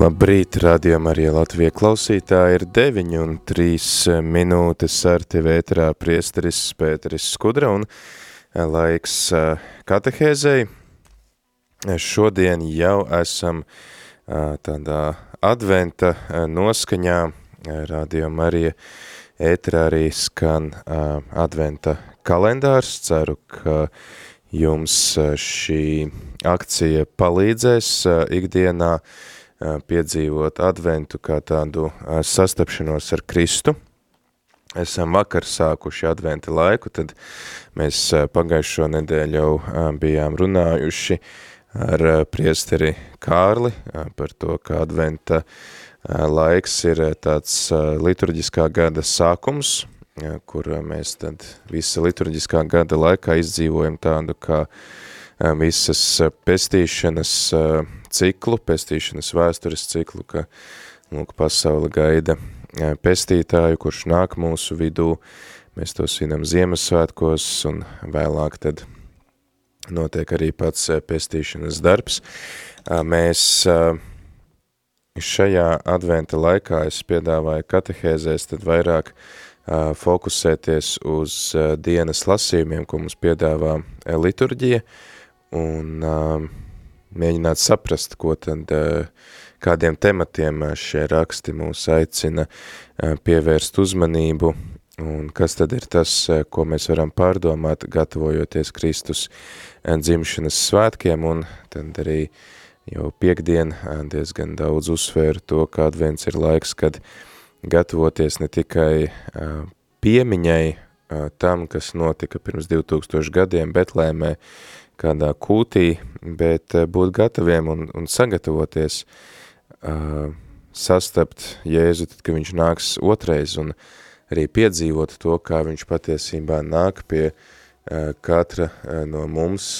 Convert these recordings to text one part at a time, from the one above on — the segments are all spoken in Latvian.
Labrīt, rādījumā arī Latvija klausītāji ir 9 un 3 minūtes ar tevi ēterā priesteris Pēteris Skudra un laiks katehēzei. Šodien jau esam tādā adventa noskaņā, rādījumā arī ēterā arī skan adventa kalendārs. Ceru, ka jums šī akcija palīdzēs ikdienā, piedzīvot adventu kā tādu sastapšanos ar Kristu. Esam vakar sākuši adventa laiku, tad mēs pagājušo nedēļu jau bijām runājuši ar priesteri Kārli par to, ka adventa laiks ir tāds liturģiskā gada sākums, kur mēs tad visa liturģiskā gada laikā izdzīvojam tādu kā visas pestīšanas ciklu, pestīšanas vēstures ciklu, ka lūk, pasaule gaida pestītāju, kurš nāk mūsu vidū, mēs to svinam Ziemassvētkos un vēlāk tad notiek arī pats pestīšanas darbs. Mēs šajā adventa laikā es piedāvāju katehēzēs tad vairāk fokusēties uz dienas lasījumiem, ko mums piedāvā liturģija, un uh, mēģināt saprast, ko tad, eh, kādiem tematiem eh, šie raksti mūs aicina eh, pievērst uzmanību, un kas tad ir tas, ko mēs varam pārdomāt, gatavojoties Kristus dzimšanas svētkiem, un tad arī jau piekdien diezgan daudz uzsvēru to, ka advents ir laiks, kad gatavoties ne tikai piemiņai tam, kas notika pirms 2000 gadiem Betlēmē, kādā kūtī, bet eh, būt gataviem un, un sagatavoties uh, sastapt Jēzu, tad, kad viņš nāks otrais un arī piedzīvot to, kā viņš patiesībā nāk pie uh, katra uh, no mums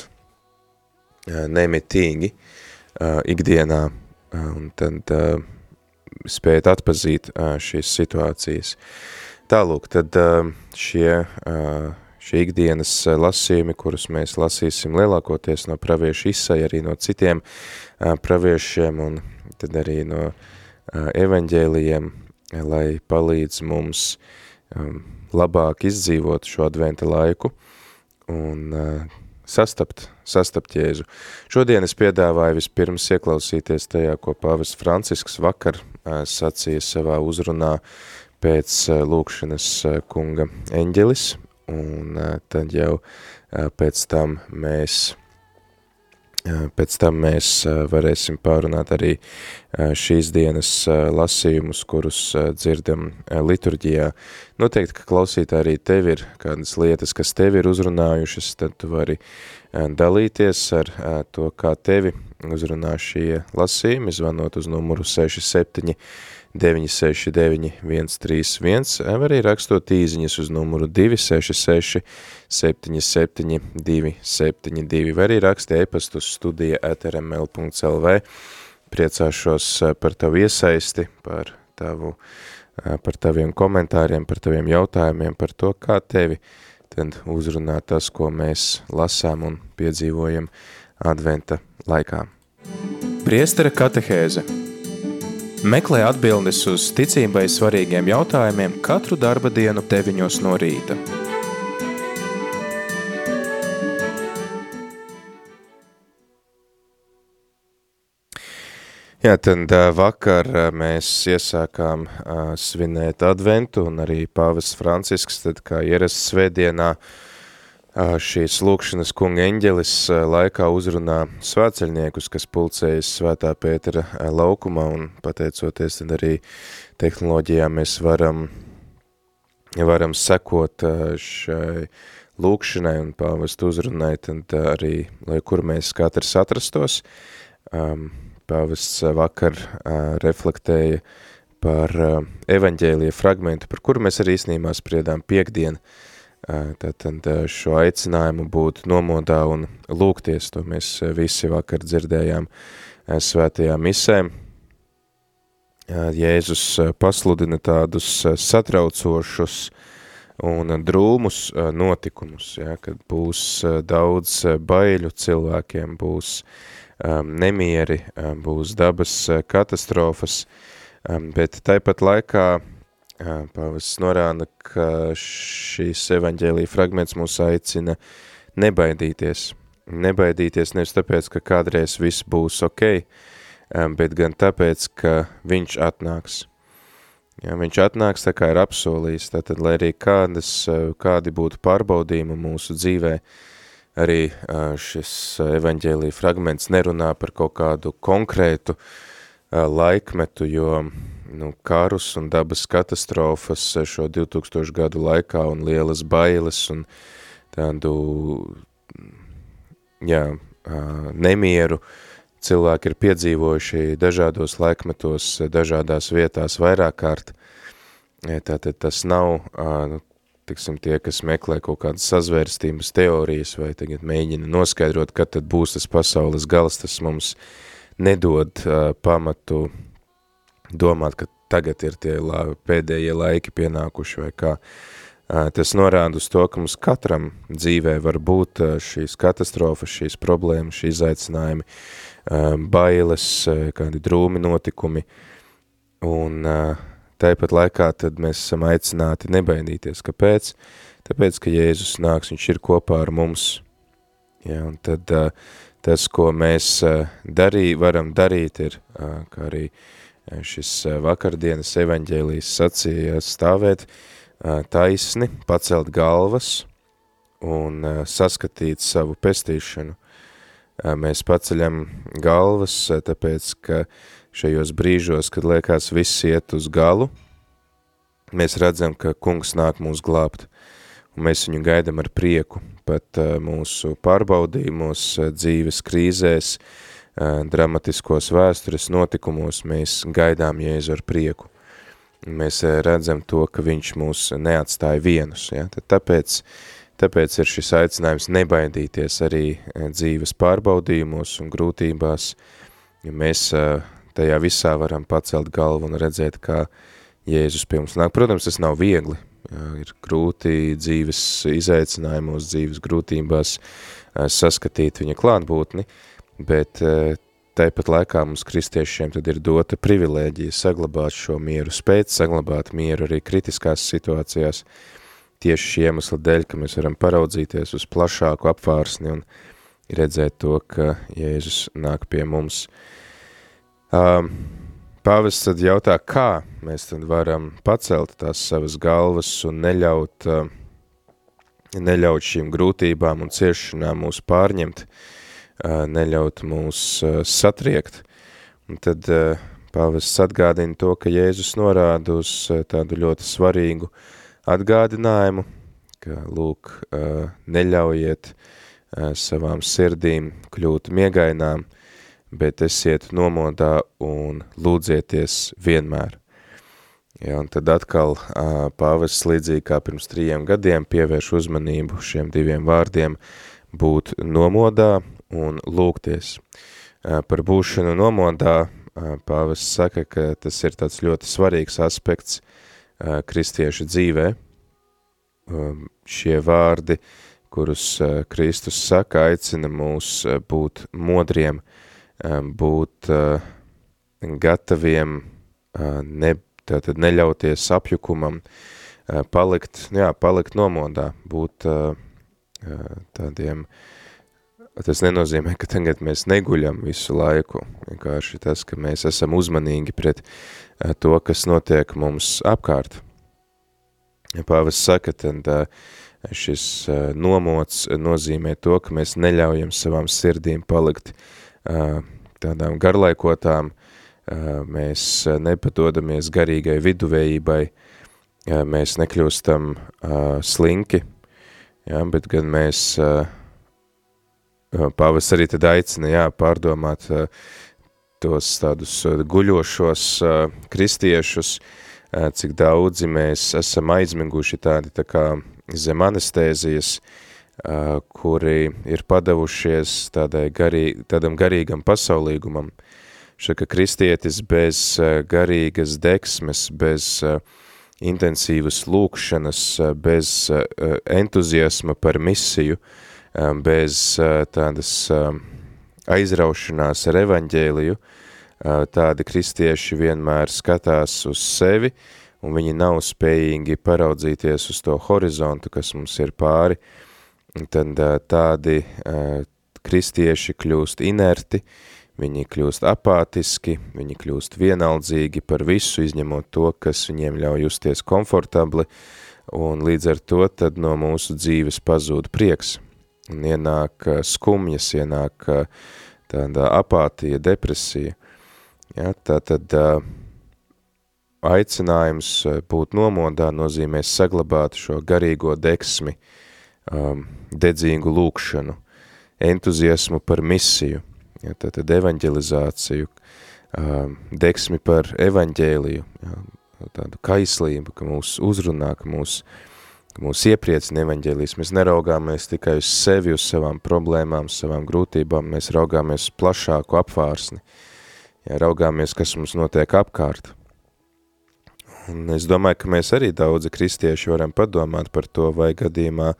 uh, nemitīgi uh, ikdienā, uh, un tad uh, spēt atpazīt uh, šīs situācijas. Tālūk, tad uh, šie uh, šī ikdienas eh, lasījumi, kurus mēs lasīsim lielākoties no praviešu izsai, arī no citiem uh, praviešiem un tad arī no uh, evaņģēlijiem, lai palīdz mums um, labāk izdzīvot šo adventa laiku un sastapt, sastapt Jēzu. Šodien es piedāvāju vispirms ieklausīties tajā, ko pāvis Francisks vakar sacīja savā uzrunā pēc lūkšanas kunga eņģelis, un tad jau pēc tam mēs Pēc tam mēs varēsim pārunāt arī šīs dienas lasījumus, kurus dzirdam liturģijā. Noteikti, ka klausīt arī tev ir kādas lietas, kas tevi ir uzrunājušas, tad tu vari dalīties ar to, kā tevi uzrunā šie lasījumi, zvanot uz numuru 67 969 131, vai arī rakstot īziņas uz numuru 266 77 272, vai arī raksti e-pastu studija atrml.lv. Priecāšos eh, par tavu iesaisti, par, tavu, eh, par taviem komentāriem, par taviem jautājumiem, par to, kā tevi tad uzrunā tas, ko mēs lasām un piedzīvojam adventa laikā. Priestara katehēze Meklē atbildes uz ticībai svarīgiem jautājumiem katru darba dienu 9 no rīta. Jā, tad vakar mēs iesākām svinēt adventu un arī pāvis Francisks, tad kā ierasts svētdienā, uh, šīs lūkšanas kunga eņģelis laikā uzrunā svētceļniekus, kas pulcējas svētā Pētera laukumā un pateicoties tad arī tehnoloģijām mēs varam, varam sekot šai lūkšanai un pāvestu uzrunai, tad arī, lai kur mēs katrs atrastos, pāvests vakar reflektēja par evaņģēlija fragmentu, par kuru mēs arī īstenībā spriedām piekdien, uh, tātad šo aicinājumu būt nomodā un lūgties, to mēs visi vakar dzirdējām svētajā misē. Jēzus pasludina tādus satraucošus un drūmus notikumus, ja, kad būs daudz baiļu cilvēkiem, būs nemieri, būs dabas katastrofas, bet taipat laikā uh, pavas norāda, ka šīs evaņģēlija fragments mūs aicina nebaidīties. Nebaidīties nevis tāpēc, ka kādreiz viss būs ok, bet gan tāpēc, ka viņš atnāks. Ja, viņš atnāks tā kā ir apsolījis, tātad, lai arī kādas, kādi būtu pārbaudījumi mūsu dzīvē, arī šis evaņģēlija fragments nerunā par kaut kādu konkrētu laikmetu, jo nu, karus un dabas katastrofas šo 2000 gadu laikā un lielas bailes un tādu, jā, nemieru, uh, cilvēki ir piedzīvojuši dažādos laikmetos, dažādās vietās vairāk kārt. Tātad tas nav, nu, tiksim, tie, kas meklē kaut kādas sazvērstības teorijas vai tagad mēģina noskaidrot, kad tad būs tas pasaules gals, tas mums nedod uh, pamatu domāt, ka tagad ir tie la, pēdējie laiki pienākuši vai kā. Uh, tas norāda uz to, ka mums katram dzīvē var būt uh, šīs katastrofas, šīs problēmas, šī izaicinājumi, uh, bailes, kādi drūmi notikumi, un tāpat laikā tad mēs esam aicināti nebaidīties. Kāpēc? Tāpēc, ka Jēzus nāks, viņš ir kopā ar mums, ja, un tad uh, tas, ko mēs darī, varam darīt, ir, kā arī šis vakardienas evaņģēlijas sacīja, stāvēt taisni, pacelt galvas un saskatīt savu pestīšanu, mēs paceļam galvas, tāpēc, ka šajos brīžos, kad liekas viss iet uz galu, mēs redzam, ka kungs nāk mūs glābt, un mēs viņu gaidam ar prieku, pat mūsu pārbaudījumos, dzīves krīzēs, dramatiskos vēstures notikumos mēs gaidām Jēzu ar prieku. Mēs redzam to, ka viņš mūs neatstāja vienus, ja? Tad tāpēc Tāpēc ir šis aicinājums nebaidīties arī eh, dzīves pārbaudījumos un grūtībās, jo mēs eh, tajā visā varam pacelt galvu un redzēt, kā Jēzus pie mums nāk. Protams, tas nav viegli, ir grūti dzīves izaicinājumos, dzīves grūtībās saskatīt viņa klātbūtni, bet tāpat laikā mums kristiešiem tad ir dota privilēģija saglabāt šo mieru, spēt saglabāt mieru arī kritiskās situācijās, tieši šī iemesla dēļ, ka mēs varam paraudzīties uz plašāku apvārsni un redzēt to, ka Jēzus nāk pie mums. Um, Pāvests tad jautā, kā mēs tad varam pacelt tās savas galvas un neļaut, uh, neļaut šīm grūtībām un ciešanām mūs pārņemt, uh, neļaut mūs uh, satriekt. Un tad pāvests atgādina to, ka Jēzus norāda uz tādu ļoti svarīgu atgādinājumu, ka, lūk, neļaujiet savām sirdīm kļūt miegainām, bet esiet nomodā un lūdzieties vienmēr. Ja, un tad atkal pāvests līdzīgi kā pirms trījiem gadiem pievērš uzmanību šiem diviem vārdiem būt nomodā un lūgties. Par būšanu nomodā pāvests saka, ka tas ir tāds ļoti svarīgs aspekts Uh, kristiešu dzīvē. Um, šie vārdi, kurus uh, Kristus saka, aicina mūs uh, būt modriem, um, būt gataviem, ne, tātad neļauties apjukumam, palikt, jā, palikt nomodā, būt tādiem, tas nenozīmē, ka tagad mēs neguļam visu laiku, vienkārši tas, ka mēs esam uzmanīgi pret to, kas notiek mums apkārt. Pāvis saka, tad šis nomots nozīmē to, ka mēs neļaujam savām sirdīm palikt tādām garlaikotām, mēs nepadodamies garīgai viduvējībai, mēs nekļūstam slinki, jā, bet gan mēs uh, pavasarī tad aicina, jā, pārdomāt tos tādus guļošos kristiešus, cik daudzi mēs esam aizmiguši tādi tā kā zem anestēzijas, uh, kuri ir padavušies tādai garī, tādam garīgam pasaulīgumam. Šaka kristietis bez uh, garīgas deksmes, bez uh, intensīvas lūkšanas, bez entuziasma par misiju, bez tādas aizraušanās ar evaņģēliju, tādi kristieši vienmēr skatās uz sevi, un viņi nav spējīgi paraudzīties uz to horizontu, kas mums ir pāri, tad tādi kristieši kļūst inerti, Viņi kļūst apātiski, viņi kļūst vienaldzīgi par visu, izņemot to, kas viņiem ļauj justies komfortabli, un līdz ar to tad no mūsu dzīves pazūd prieks. Un ienāk skumjas, ienāk tāda apātija, depresija. Ja, tā tad aicinājums būt nomodā nozīmē saglabāt šo garīgo deksmi, dedzīgu lūkšanu, entuziasmu par misiju, ja, tātad evaņģelizāciju, deksmi par evaņģēliju, ja, tādu kaislību, ka mūs uzrunā, ka mūs, ka mūs iepriecina evaņģēlijas. Mēs neraugāmies tikai uz sevi, uz savām problēmām, savām grūtībām, mēs raugāmies plašāku apvārsni, ja, raugāmies, kas mums notiek apkārt. Un es domāju, ka mēs arī daudzi kristieši varam padomāt par to, vai gadījumā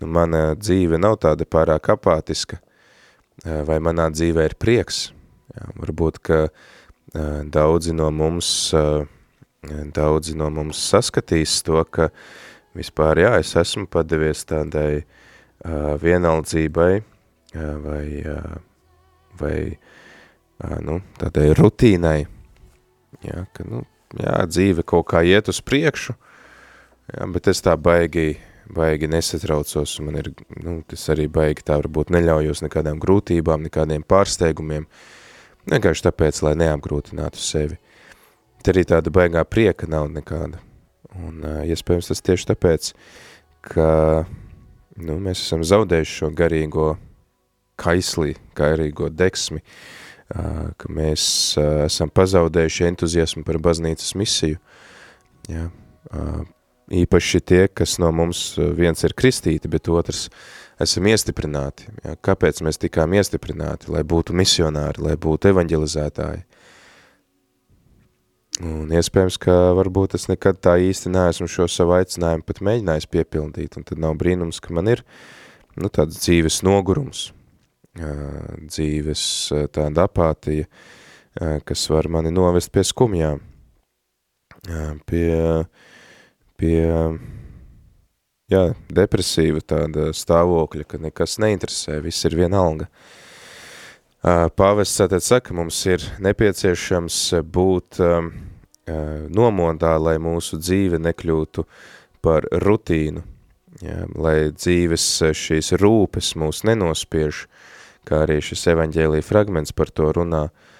nu, mana dzīve nav tāda pārāk apātiska, vai manā dzīvē ir prieks. Jā, varbūt, ka daudzi no mums, daudzi no mums saskatīs to, ka vispār, jā, es esmu padevies tādai vienaldzībai vai, vai nu, tādai rutīnai, jā, ka, nu, jā, dzīve kaut kā iet uz priekšu, jā, bet es tā baigi baigi nesatraucos, un man ir, nu, tas arī baigi tā varbūt neļaujos nekādām grūtībām, nekādiem pārsteigumiem, vienkārši tāpēc, lai neapgrūtinātu sevi. Te arī tāda baigā prieka nav nekāda, un iespējams tas tieši tāpēc, ka, nu, mēs esam zaudējuši šo garīgo kaislī, garīgo deksmi, ka mēs esam pazaudējuši entuziasmu par baznīcas misiju, jā, īpaši tie, kas no mums eh, viens ir kristīti, bet otrs esam iestiprināti. Ja? Kāpēc mēs tikām iestiprināti? Lai būtu misionāri, lai būtu evaņģelizētāji. Un iespējams, ka varbūt es nekad tā īsti neesmu šo savu aicinājumu pat mēģinājis piepildīt, un tad nav brīnums, ka man ir nu, tāds dzīves nogurums, dzīves tāda apātija, kas var mani novest pie skumjām, pie uh, pie jā, depresīva tāda stāvokļa, ka nekas neinteresē, viss ir vienalga. Pāvests tātad saka, mums ir nepieciešams būt nomodā, lai mūsu dzīve nekļūtu par rutīnu, jā, lai dzīves šīs rūpes mūs nenospiež, kā arī šis evaņģēlija fragments par to runā, uh,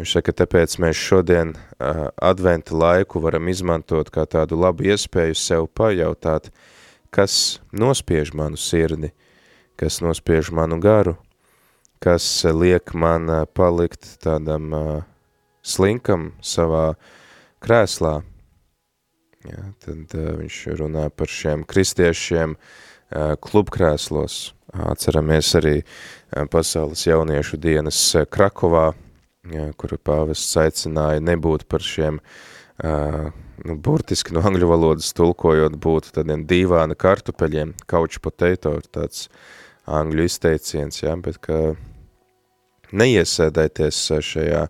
Viņš saka, tāpēc mēs šodien uh, adventa laiku varam izmantot kā tādu labu iespēju sev pajautāt, kas nospiež manu sirdi, kas nospiež manu garu, kas liek man uh, palikt tādam uh, slinkam savā krēslā. Ja, tad uh, viņš runā par šiem kristiešiem uh, klubkrēslos. Atceramies arī uh, pasaules jauniešu dienas uh, Krakovā, kuru pāvests aicināja nebūt par šiem, uh, burtiski no angļu valodas tulkojot, būt tādiem dīvāna kartupeļiem, couch potato, tāds angļu izteiciens, ja, bet ka neiesēdēties šajā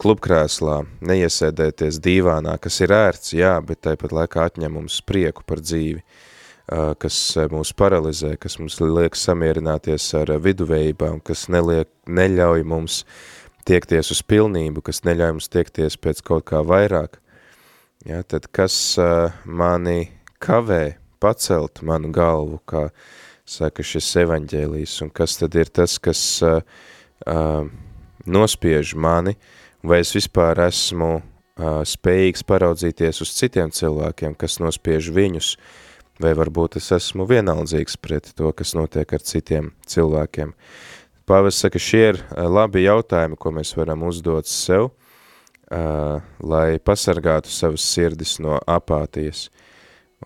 klubkrēslā, neiesēdēties dīvānā, kas ir ērts, jā, bet tāpat laikā atņem mums prieku par dzīvi, uh, kas mūs paralizē, kas mums liek samierināties ar viduvējībām, kas neliek, neļauj mums uh, tiekties uz pilnību, kas neļauj mums tiekties pēc kaut kā vairāk, ja, tad kas uh, mani kavē pacelt manu galvu, kā saka šis evaņģēlijs, un kas tad ir tas, kas uh, uh, nospiež mani, vai es vispār esmu uh, spējīgs paraudzīties uz citiem cilvēkiem, kas nospiež viņus, vai varbūt es esmu vienaldzīgs pret to, kas notiek ar citiem cilvēkiem. Pāvis saka, šie ir labi jautājumi, ko mēs varam uzdot sev, uh, lai pasargātu savas sirdis no apātijas.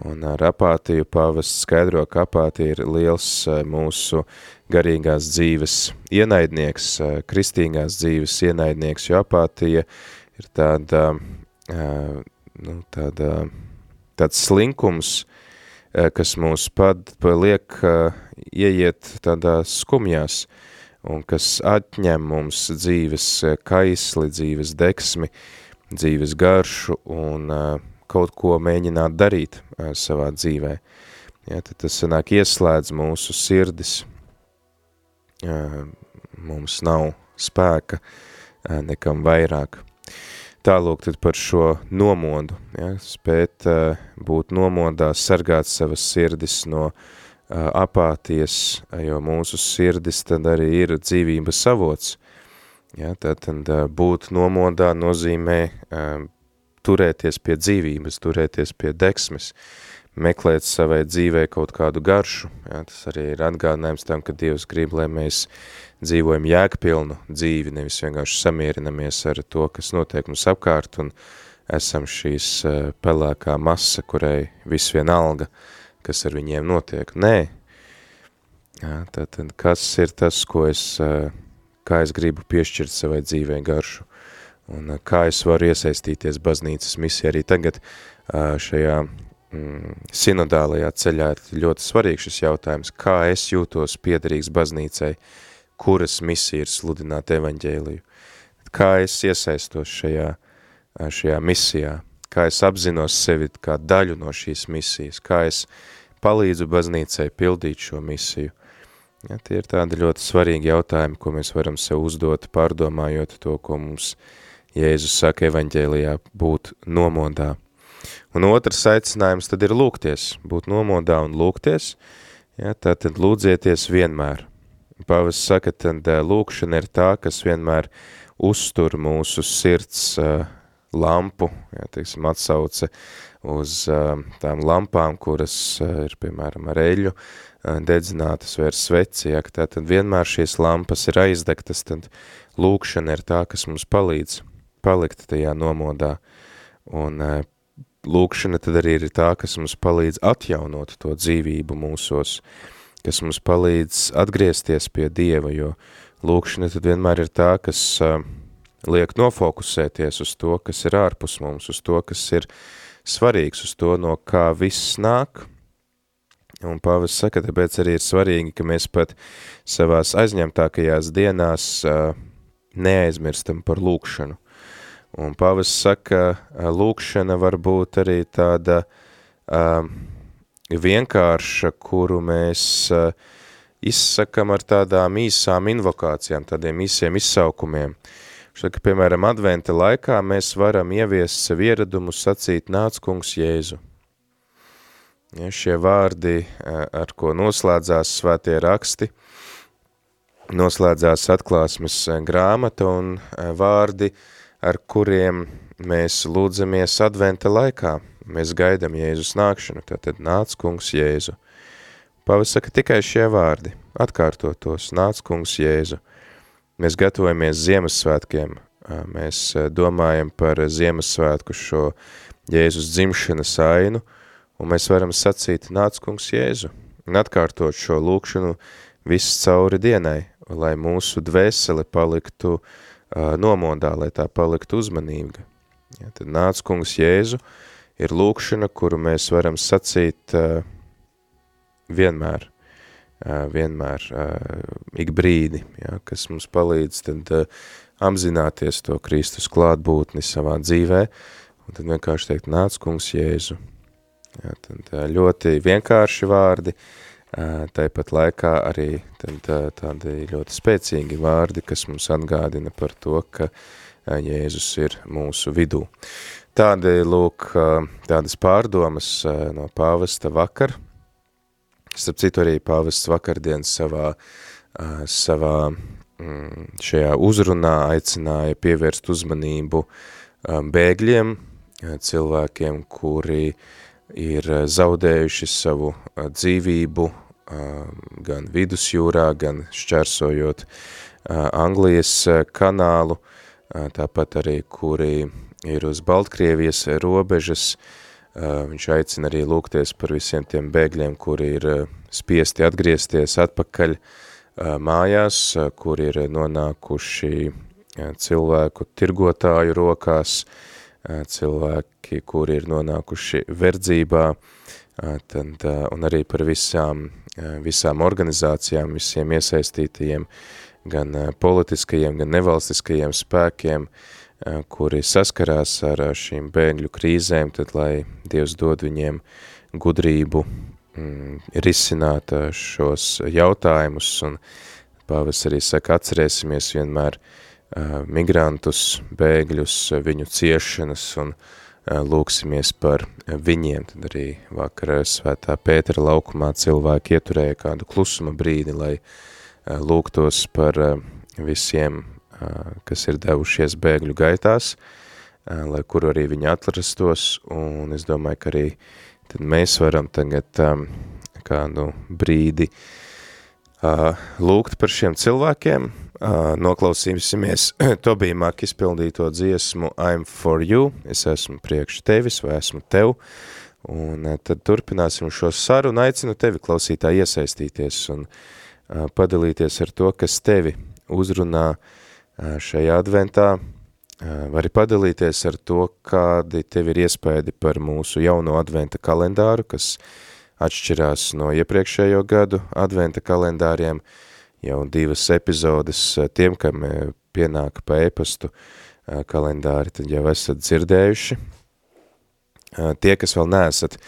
Un ar apātiju pāvests skaidro, ka apātija ir liels mūsu garīgās dzīves ienaidnieks, kristīgās dzīves ienaidnieks, jo apātija ir tāda, nu, tāda, tāds slinkums, kas mūs pad, liek ieiet tādās skumjās, un kas atņem mums dzīves kaisli, dzīves deksmi, dzīves garšu un kaut ko mēģināt darīt savā dzīvē. Ja, tad tas sanāk ieslēdz mūsu sirdis, mums nav spēka nekam vairāk. Tālūk tad par šo nomodu, ja, spēt būt nomodā, sargāt savas sirdis no uh, apāties, jo mūsu sirdis tad arī ir dzīvības avots. Ja, tad, tad būt nomodā nozīmē uh, turēties pie dzīvības, turēties pie deksmes, meklēt savai dzīvē kaut kādu garšu. Jā, tas arī ir atgādinājums tam, ka Dievs grib, lai mēs dzīvojam jēgpilnu dzīvi, nevis vienkārši samierinamies ar to, kas notiek mums apkārt, un esam šīs pelēkā masa, kurai viss vienalga, kas ar viņiem notiek. Nē, jā, tad, tad kas ir tas, ko es, kā es gribu piešķirt savai dzīvē garšu? Un kā es varu iesaistīties baznīcas misijā arī tagad šajā mm, sinodālajā ceļā? Ir ļoti svarīgs šis jautājums, kā es jūtos piederīgs baznīcai, kuras misija ir sludināt evaņģēliju, kā es iesaistos šajā, šajā misijā, kā es apzinos sevi kā daļu no šīs misijas, kā es palīdzu baznīcai pildīt šo misiju. Ja, tie ir tādi ļoti svarīgi jautājumi, ko mēs varam sev uzdot, pārdomājot to, ko mums Jēzus saka evaņģēlijā būt nomodā. Un otrs aicinājums tad ir lūgties, būt nomodā un lūgties, ja, tātad lūdzieties vienmēr. Pavas saka, tad lūkšana ir tā, kas vienmēr uztur mūsu sirds uh, lampu, ja, teiksim, atsauce uz uh, tām lampām, kuras uh, ir, piemēram, ar eļu uh, dedzinātas vai ar sveci, ja, tātad vienmēr šīs lampas ir aizdegtas, tad lūkšana ir tā, kas mums palīdz palikt tajā nomodā. Un e, lūkšana tad arī ir tā, kas mums palīdz atjaunot to dzīvību mūsos, kas mums palīdz atgriezties pie Dieva, jo lūkšana tad vienmēr ir tā, kas uh, liek nofokusēties uz to, kas ir ārpus mums, uz to, kas ir svarīgs, uz to, no kā viss nāk. Un pāvis saka, tāpēc arī ir svarīgi, ka mēs pat savās aizņemtākajās dienās uh, neaizmirstam par lūkšanu. Un pavas saka, lūkšana var būt arī tāda uh, vienkārša, kuru mēs uh, izsakam ar tādām īsām invokācijām, tādiem īsiem izsaukumiem. Saka, piemēram, adventa laikā mēs varam ieviest sev ieradumu sacīt nāc kungs Jēzu. Ja, šie vārdi, ar ko noslēdzās svētie raksti, noslēdzās atklāsmes grāmata un vārdi ar kuriem mēs lūdzamies adventa laikā. Mēs gaidam Jēzus nākšanu, tātad nāc kungs Jēzu. Pavas saka tikai šie vārdi, atkārtot tos, nāc kungs Jēzu. Mēs gatavojamies Ziemassvētkiem, mēs domājam par Ziemassvētku šo Jēzus dzimšanas ainu, un mēs varam sacīt, nāc kungs Jēzu, un atkārtot šo lūkšanu viss cauri dienai, lai mūsu dvēsele paliktu uh, nomodā, lai tā paliktu uzmanīga. Ja, tad nāc kungs Jēzu! Ir lūkšana, kuru mēs varam sacīt uh, vienmēr, vienmēr, ik brīdi, ja, kas mums palīdz tad apzināties to Kristus klātbūtni savā dzīvē, un tad vienkārši teikt, nāc kungs Jēzu. Ja, tad ļoti vienkārši vārdi, Tāpat laikā arī tad, tādi ļoti spēcīgi vārdi, kas mums atgādina par to, ka Jēzus ir mūsu vidū. Tādi, lūk, tādas pārdomas no pāvesta vakar. Starp citu arī pāvests vakardien savā, savā mm, šajā uzrunā aicināja pievērst uzmanību bēgļiem, cilvēkiem, kuri ir zaudējuši savu dzīvību gan vidusjūrā, gan šķērsojot Anglijas kanālu, tāpat arī, kuri ir uz Baltkrievijas robežas. Viņš aicina arī lūgties par visiem tiem bēgļiem, kuri ir spiesti atgriezties atpakaļ mājās, kuri ir nonākuši cilvēku tirgotāju rokās, cilvēki, kuri ir nonākuši verdzībā, tad, un arī par visām, visām organizācijām, visiem iesaistītajiem, gan politiskajiem, gan nevalstiskajiem spēkiem, kuri saskarās ar šīm bēgļu krīzēm, tad lai Dievs dod viņiem gudrību mm, risināt šos jautājumus, un pāvis arī saka, atcerēsimies vienmēr uh, migrantus, bēgļus, viņu ciešanas un uh, lūksimies par viņiem. Tad arī vakar svētā Pētera laukumā cilvēki ieturēja kādu klusuma brīdi, lai uh, lūgtos par visiem kas ir devušies bēgļu gaitās, lai kur arī viņi atrastos, un es domāju, ka arī tad mēs varam tagad kādu brīdi lūgt par šiem cilvēkiem, noklausīsimies Tobija Mak izpildīto dziesmu I'm for you, es esmu priekš tevis vai esmu tev, un tad turpināsim šo sarunu, aicinu tevi klausītā iesaistīties un padalīties ar to, kas tevi uzrunā. uh, šajā adventā. Vari padalīties ar to, kādi tev ir iespēdi par mūsu jauno adventa kalendāru, kas atšķirās no iepriekšējo gadu adventa kalendāriem, jau divas epizodes tiem, kam pienāka pa e-pastu kalendāri, tad jau esat dzirdējuši. Tie, kas vēl neesat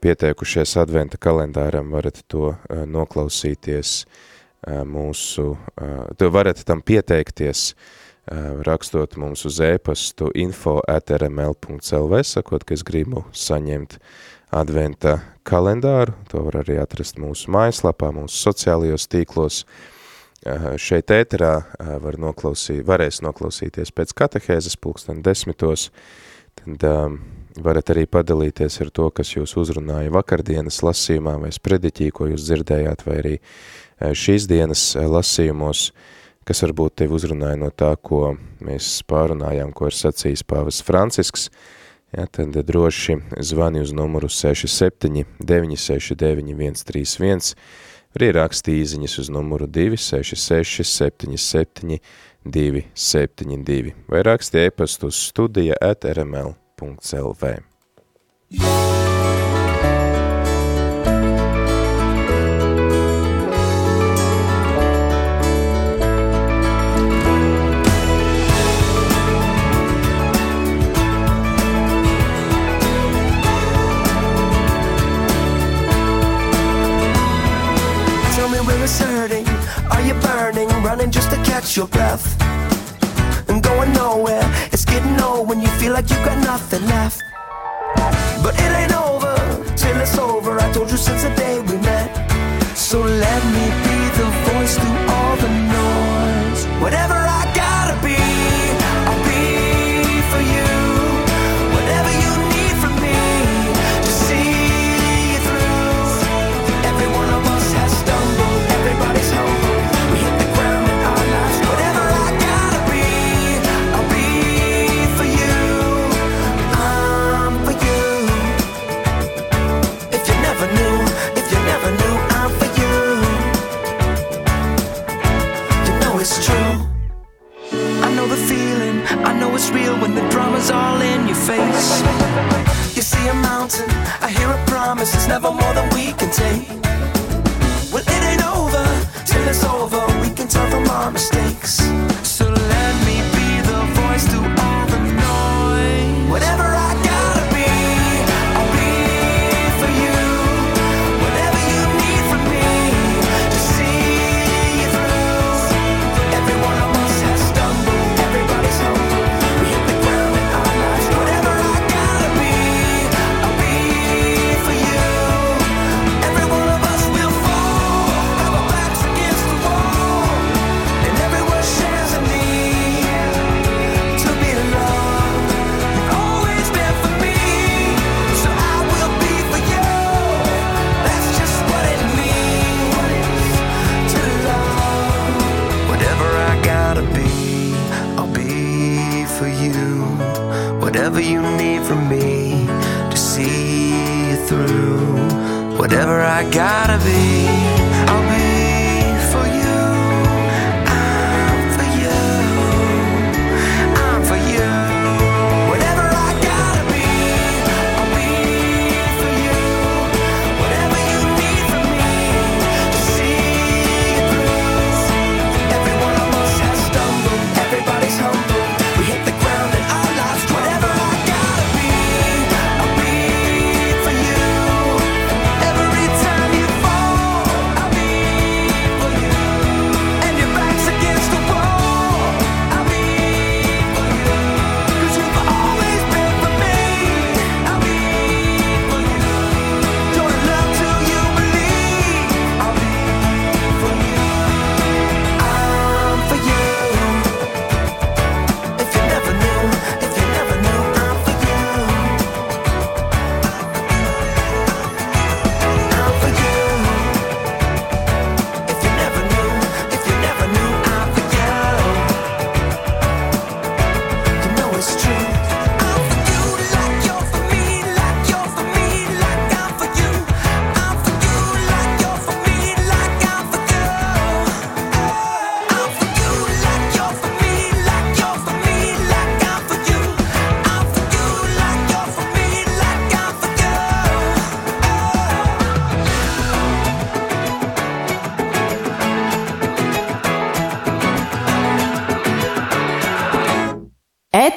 pieteikušies adventa kalendāram, varat to noklausīties uh, mūsu, tu varat tam pieteikties, rakstot mums uz e-pastu info at rml.lv, sakot, ka es gribu saņemt adventa kalendāru, to var arī atrast mūsu mājaslapā, mūsu sociālajos tīklos, šeit ēterā var noklausīt, varēs noklausīties pēc katehēzes pulksten desmitos, tad um, varat arī padalīties ar to, kas jūs uzrunāja vakardienas lasījumā vai sprediķī, ko jūs dzirdējāt, vai arī Eh, šīs dienas eh, lasījumos, kas varbūt tevi uzrunāja no tā, ko mēs pārunājām, ko ir sacījis pāvis Francisks, ja, tad droši zvani uz numuru 67 969 131, arī raksti īziņas uz numuru 266 77 272 vai raksti e-pastu uz studija at www.lars.selve. Hurting. Are you burning? Running just to catch your breath. And going nowhere, it's getting old feel like you got nothing left. But it ain't over till it's over. I told you since the day we met. So let me be the voice through all the noise. Whatever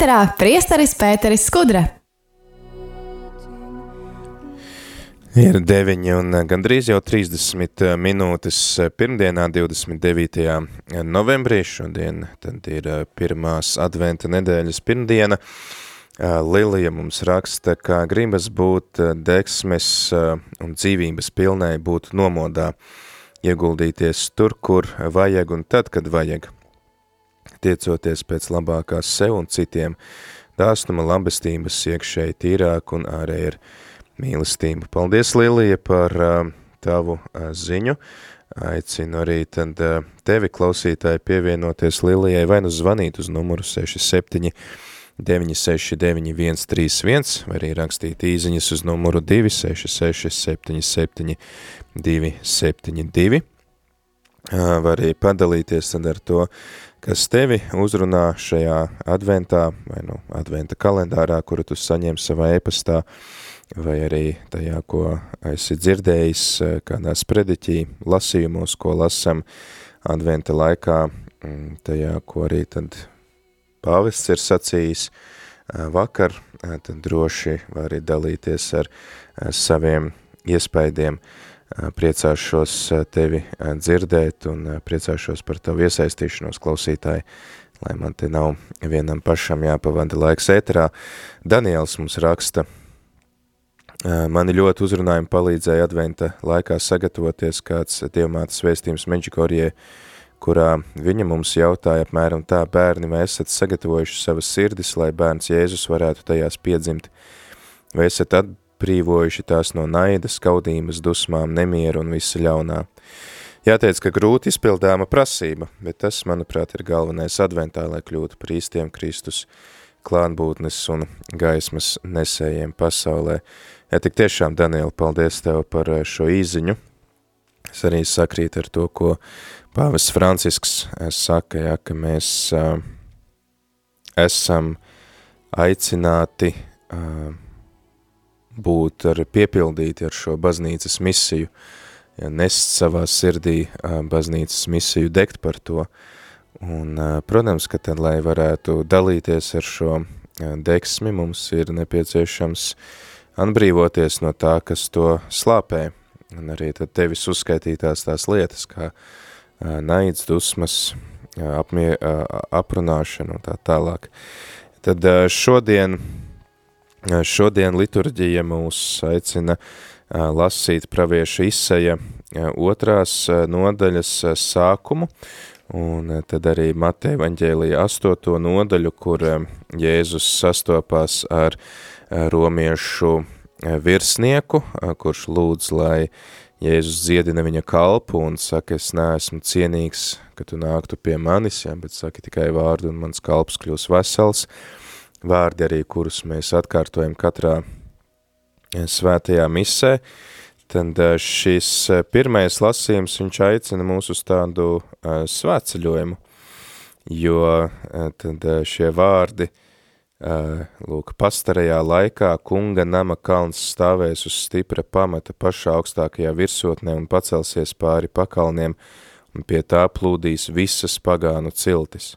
Ēterā priesteris Pēteris Skudra. Ir 9 un gandrīz jau 30 minūtes pirmdienā, 29. novembrī. Šodien tad ir pirmās adventa nedēļas pirmdiena. Lilija mums raksta, ka gribas būt deksmes un dzīvības pilnai būt nomodā, ieguldīties tur, kur vajag un tad, kad vajag. Tiecoties pēc labākās sev un citiem, dāsnuma labestības iekšēji tīrāk un ārēji ir mīlestība. Paldies, Lilija, par uh, tavu uh, ziņu. Aicinu arī tad uh, tevi, klausītāji, pievienoties Lilijai vai nu zvanīt uz numuru 67 969 131 vai arī rakstīt īziņas uz numuru 266 77 272. Uh, var arī padalīties tad ar to, kas tevi uzrunā šajā adventā vai nu adventa kalendārā, kuru tu saņem savā e-pastā, vai arī tajā, ko esi dzirdējis kādā sprediķī, lasījumos, ko lasam adventa laikā, mm, tajā, ko arī tad pāvests ir sacījis vakar, tad droši var arī dalīties ar saviem iespaidiem. Priecāšos tevi dzirdēt un priecāšos par tavu iesaistīšanos klausītāji, lai man te nav vienam pašam jāpavada laiks ēterā. Daniels mums raksta, mani ļoti uzrunājumi palīdzēja adventa laikā sagatavoties kāds dievmātas vēstījums Meģikorijai, kurā viņa mums jautāja apmēram tā, bērni, vai esat sagatavojuši savas sirdis, lai bērns Jēzus varētu tajās piedzimt, vai esat atbrīvojuši tās no naida, skaudības, dusmām, nemieru un visa ļaunā. Jāteic, ka grūti izpildāma prasība, bet tas, manuprāt, ir galvenais adventā, lai kļūtu par īstiem Kristus klātbūtnes un gaismas nesējiem pasaulē. Ja tik tiešām, Daniela, paldies tev par šo īziņu. Es arī sakrītu ar to, ko Pāvis Francisks saka, ja, ka mēs uh, esam aicināti uh, būt ar piepildīti ar šo baznīcas misiju, ja, nest savā sirdī baznīcas misiju, degt par to. Un, protams, ka tad, lai varētu dalīties ar šo deksmi, mums ir nepieciešams atbrīvoties no tā, kas to slāpē, un arī tad tevis uzskaitītās tās lietas, kā naids, dusmas, apmie, aprunāšana un tā tālāk. Tad šodien Šodien liturģija mūs aicina lasīt pravieša izseja otrās nodaļas sākumu, un tad arī Mateja vaņģēlija astoto nodaļu, kur Jēzus sastopās ar romiešu virsnieku, kurš lūdz, lai Jēzus dziedina viņa kalpu un saka, es neesmu cienīgs, ka tu nāktu pie manis, ja, bet saki tikai vārdu un mans kalps kļūs vesels, vārdi arī, kurus mēs atkārtojam katrā svētajā misē, tad šis pirmais lasījums, viņš aicina mūs uz tādu svētceļojumu, jo tad šie vārdi, lūk, pastarajā laikā kunga nama kalns stāvēs uz stipra pamata pašā augstākajā virsotnē un pacelsies pāri pakalniem, un pie tā plūdīs visas pagānu ciltis.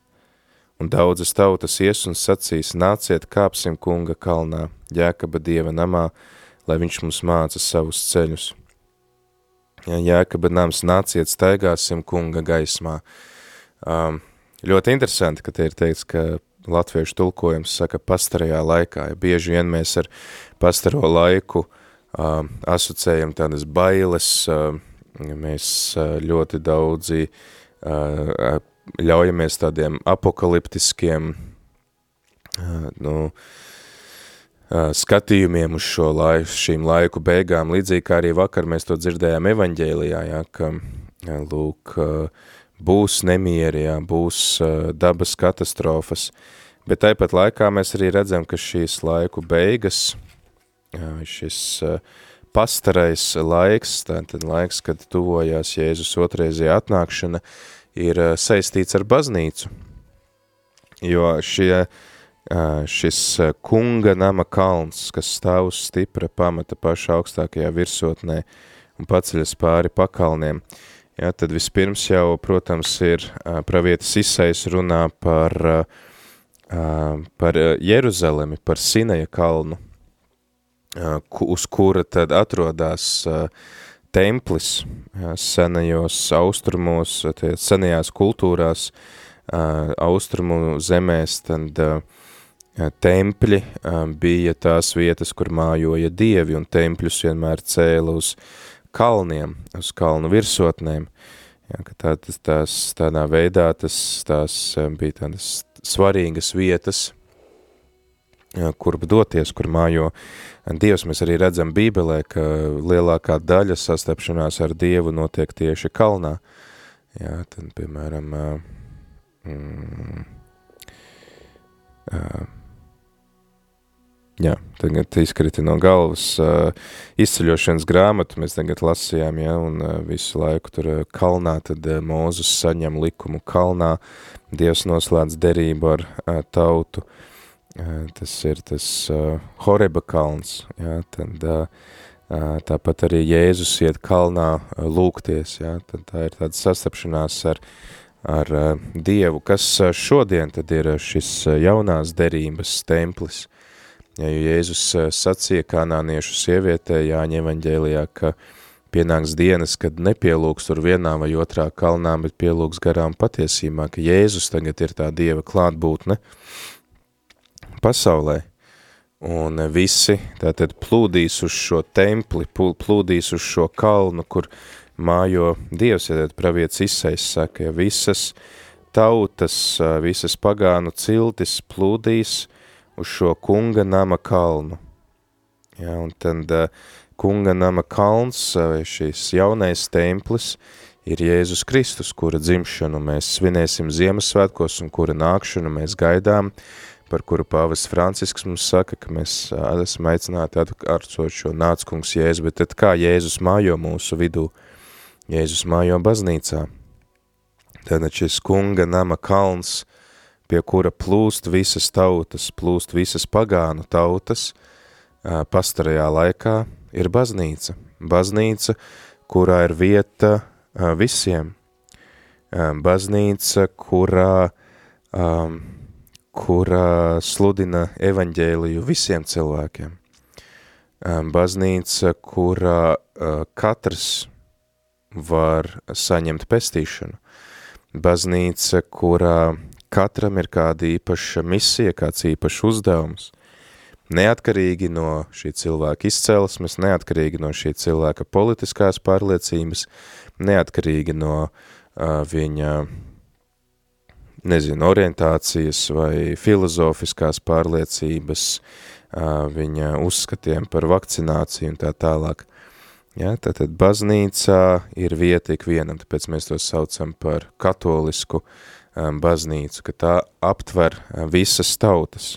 Un daudzas tautas ies un sacīs, nāciet kāpsim kunga kalnā, Jēkaba dieva namā, lai viņš mums māca savus ceļus. Ja, Jēkaba nams nāciet staigāsim kunga gaismā. Um, ļoti interesanti, ka te ir teikts, ka latviešu tulkojums saka pastarajā laikā. Ja bieži vien mēs ar pastaro laiku um, asociējam tādas bailes, um, mēs uh, ļoti daudzi uh, ļaujamies tādiem apokaliptiskiem uh, nu, uh, skatījumiem uz šo laiku, šīm laiku beigām, līdzīgi kā arī vakar mēs to dzirdējām evaņģēlijā, ja, ka, lūk, uh, būs nemieri, jā, būs uh, dabas katastrofas, bet tāpat laikā mēs arī redzam, ka šīs laiku beigas, šis uh, pastarais laiks, tātad laiks, kad tuvojās Jēzus otrreizie atnākšana, ir uh, saistīts ar baznīcu, jo šie, uh, šis kunga nama kalns, kas stāv uz stipra pamata paša augstākajā virsotnē un paceļas pāri pakalniem, uh, Ja, tad vispirms jau, protams, ir pravietis Isais runā par, par Jeruzalemi, par Sineja kalnu, uz kura tad atrodas templis ja, senajos austrumos, senajās kultūrās, austrumu zemēs, tad tempļi bija tās vietas, kur mājoja dievi, un tempļus vienmēr cēla uz kalniem, uz kalnu virsotnēm. Jā, ka tā, tas, tās, tādā veidā tas, tās bija tādas svarīgas vietas, jā, kur doties, kur mājo Dievs. Mēs arī redzam Bībelē, ka lielākā daļa sastapšanās ar Dievu notiek tieši kalnā. Jā, tad, piemēram, mm, uh, Jā, tagad izkrita no galvas uh, izceļošanas grāmatu, mēs tagad lasījām, ja, un uh, visu laiku tur uh, kalnā, tad uh, Mūzus saņem likumu kalnā, Dievs noslēdz derību ar uh, tautu, uh, tas ir tas uh, Horeba kalns, ja, tad uh, uh, tāpat arī Jēzus iet kalnā lūgties, ja, tad tā ir tāda sastapšanās ar, ar Dievu, kas šodien tad ir šis jaunās derības templis, Ja, Jēzus sacīja kanāniešu sievietē Jāņa evaņģēlijā, ka pienāks dienas, kad nepielūks tur vienā vai otrā kalnā, bet pielūks garām patiesībā, ka Jēzus tagad ir tā Dieva klātbūtne pasaulē. Un visi tātad plūdīs uz šo templi, plūdīs uz šo kalnu, kur mājo Dievs, ja tad pravietis izsais saka, ja visas tautas, visas pagānu ciltis plūdīs uz šo kunga nama kalnu. Ja, un tad uh, kunga nama kalns, šis jaunais templis, ir Jēzus Kristus, kura dzimšanu mēs svinēsim Ziemassvētkos un kura nākšanu mēs gaidām, par kuru pāvis Francisks mums saka, ka mēs esam aicināti atkārtot šo nāckungs Jēzu, bet tad kā Jēzus mājo mūsu vidū? Jēzus mājo baznīcā. Tad šis kunga nama kalns, pie kura plūst visas tautas, plūst visas pagānu tautas, pastarajā laikā ir baznīca. Baznīca, kurā ir vieta visiem. Baznīca, kurā, kurā sludina evaņģēliju visiem cilvēkiem. Baznīca, kurā katrs var saņemt pestīšanu. Baznīca, kurā katram ir kāda īpaša misija, kāds īpašs uzdevums. Neatkarīgi no šī cilvēka izcelsmes, neatkarīgi no šī cilvēka politiskās pārliecības, neatkarīgi no uh, viņa, nezinu, orientācijas vai filozofiskās pārliecības, viņa uzskatiem par vakcināciju un tā tālāk. Ja, tātad baznīcā ir vieta ikvienam, tāpēc mēs to saucam par katolisku baznīcu, ka tā aptver visas tautas.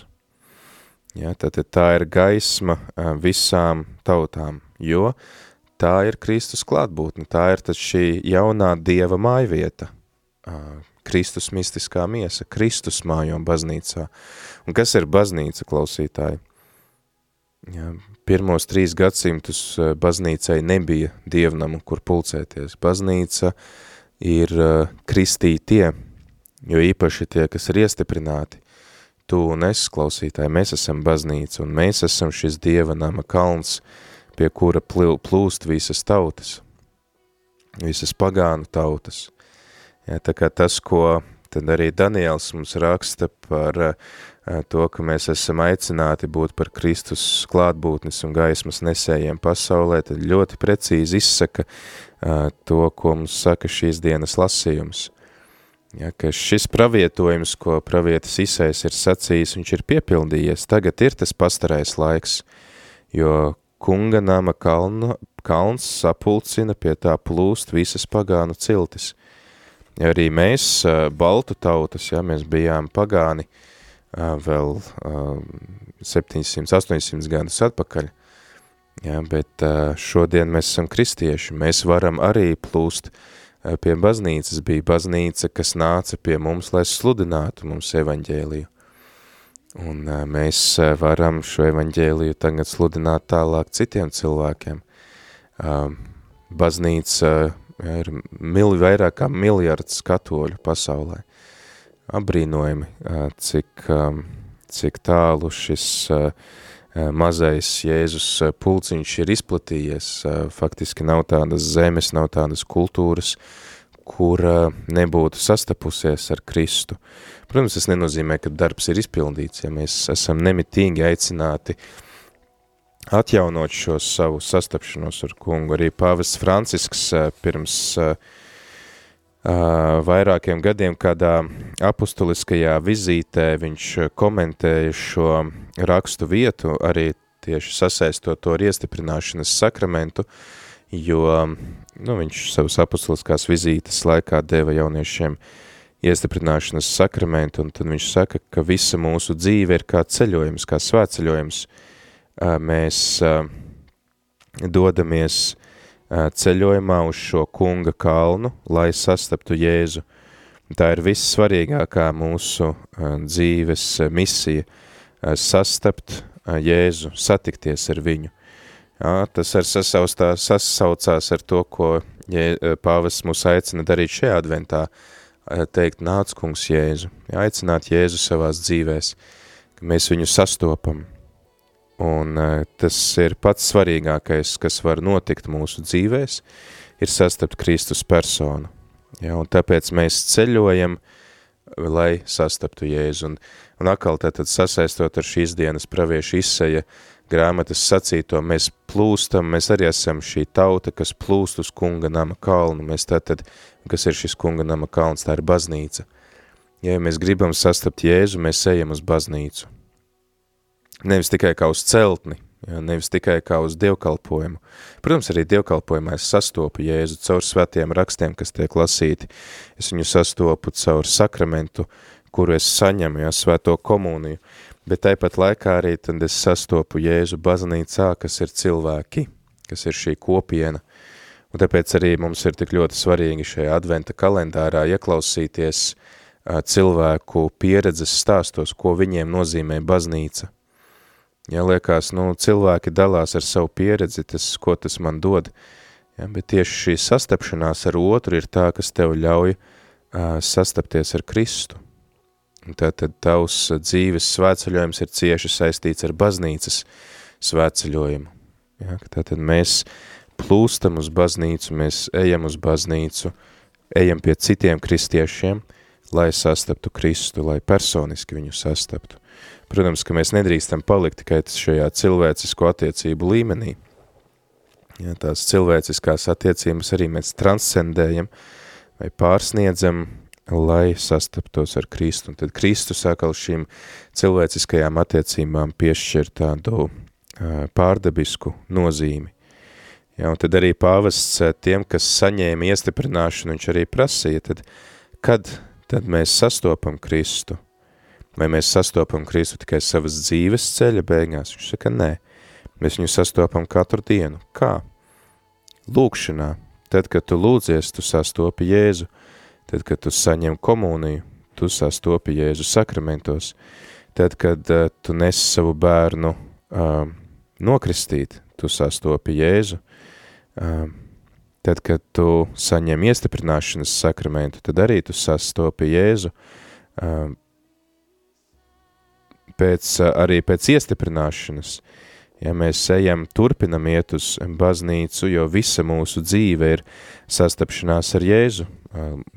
Ja, tad tā ir gaisma visām tautām, jo tā ir Kristus klātbūtne, tā ir tad šī jaunā Dieva mājvieta, Kristus mistiskā miesa, Kristus mājo baznīcā. Un kas ir baznīca, klausītāji? Ja, pirmos trīs gadsimtus baznīcai nebija dievnamu, kur pulcēties. Baznīca ir kristītie, jo īpaši tie, kas ir iestiprināti, tu un es, klausītāji, mēs esam baznīca, un mēs esam šis Dieva nama kalns, pie kura plūst visas tautas, visas pagānu tautas. Ja, tā kā tas, ko tad arī Daniels mums raksta par uh, to, ka mēs esam aicināti būt par Kristus klātbūtnes un gaismas nesējiem pasaulē, tad ļoti precīzi izsaka uh, to, ko mums saka šīs dienas lasījums. Ja, ka šis pravietojums, ko pravietis Isais ir sacījis, viņš ir piepildījies, tagad ir tas pastarais laiks, jo kunga nama kalna, kalns sapulcina pie tā plūst visas pagānu ciltis. Arī mēs, baltu tautas, ja mēs bijām pagāni vēl 700-800 gadus atpakaļ, ja, bet šodien mēs esam kristieši, mēs varam arī plūst pie baznīcas bija baznīca, kas nāca pie mums, lai sludinātu mums evaņģēliju. Un mēs varam šo evaņģēliju tagad sludināt tālāk citiem cilvēkiem. Baznīca ir mili vairāk kā miljards katoļu pasaulē. Abrīnojami, cik, cik tālu šis mazais Jēzus pulciņš ir izplatījies. Faktiski nav tādas zemes, nav tādas kultūras, kur nebūtu sastapusies ar Kristu. Protams, tas nenozīmē, ka darbs ir izpildīts, ja mēs esam nemitīgi aicināti atjaunot šo savu sastapšanos ar kungu. Arī pāvests Francisks pirms uh, vairākiem gadiem kādā apustuliskajā vizītē viņš komentēja šo rakstu vietu, arī tieši sasaistot to ar iestiprināšanas sakramentu, jo nu, viņš savas apustuliskās vizītes laikā deva jauniešiem iestiprināšanas sakramentu, un tad viņš saka, ka visa mūsu dzīve ir kā ceļojums, kā svētceļojums. Mēs dodamies ceļojumā uz šo kunga kalnu, lai sastaptu Jēzu. Tā ir vissvarīgākā mūsu dzīves misija – sastapt Jēzu, satikties ar viņu. Jā, tas ar sasaustā, sasaucās ar to, ko pāvis mūs aicina darīt šajā adventā, teikt, nāc kungs Jēzu, aicināt Jēzu savās dzīvēs, ka mēs viņu sastopam, Un uh, tas ir pats svarīgākais, kas var notikt mūsu dzīvēs, ir sastapt Kristus personu. Ja, un tāpēc mēs ceļojam, lai sastaptu Jēzu. Un, un atkal tātad sasaistot ar šīs dienas praviešu izseja grāmatas sacīto, mēs plūstam, mēs arī esam šī tauta, kas plūst uz kunga nama kalnu. Mēs tātad, kas ir šis kunga nama kalns, tā ir baznīca. Ja mēs gribam sastapt Jēzu, mēs ejam uz baznīcu nevis tikai kā uz celtni, ja, nevis tikai kā uz dievkalpojumu. Protams, arī dievkalpojumā es sastopu Jēzu caur svētiem rakstiem, kas tiek lasīti. Es viņu sastopu caur sakramentu, kuru es saņemu, ja, svēto komuniju, bet tāpat laikā arī tad es sastopu Jēzu baznīcā, kas ir cilvēki, kas ir šī kopiena. Un tāpēc arī mums ir tik ļoti svarīgi šajā adventa kalendārā ieklausīties cilvēku pieredzes stāstos, ko viņiem nozīmē baznīca – Ja liekas, nu, cilvēki dalās ar savu pieredzi, tas, ko tas man dod, ja, bet tieši šī sastapšanās ar otru ir tā, kas tev ļauj uh, sastapties ar Kristu. Tātad tavs dzīves svētceļojums ir cieši saistīts ar baznīcas svētceļojumu. Ja, tātad mēs plūstam uz baznīcu, mēs ejam uz baznīcu, ejam pie citiem kristiešiem, lai sastaptu Kristu, lai personiski viņu sastaptu. Protams, ka mēs nedrīkstam palikt tikai šajā cilvēcisko attiecību līmenī. Ja, tās cilvēciskās attiecības arī mēs transcendējam vai pārsniedzam, lai sastaptos ar Kristu. Un tad Kristus atkal šīm cilvēciskajām attiecībām piešķir tādu pārdabisku nozīmi. Ja, un tad arī pāvests tiem, kas saņēma iestiprināšanu, viņš arī prasīja, tad kad tad mēs sastopam Kristu – Vai mēs sastopam Kristu tikai savas dzīves ceļa beigās? Viņš saka, nē. Mēs viņu sastopam katru dienu. Kā? Lūkšanā. Tad, kad tu lūdzies, tu sastopi Jēzu. Tad, kad tu saņem komuniju, tu sastopi Jēzu sakramentos. Tad, kad uh, tu nes savu bērnu uh, nokristīt, tu sastopi Jēzu. Uh, tad, kad tu saņem iestiprināšanas sakramentu, tad arī tu sastopi Jēzu. Uh, pēc, arī pēc iestiprināšanas, ja mēs ejam, turpinam iet uz baznīcu, jo visa mūsu dzīve ir sastapšanās ar Jēzu.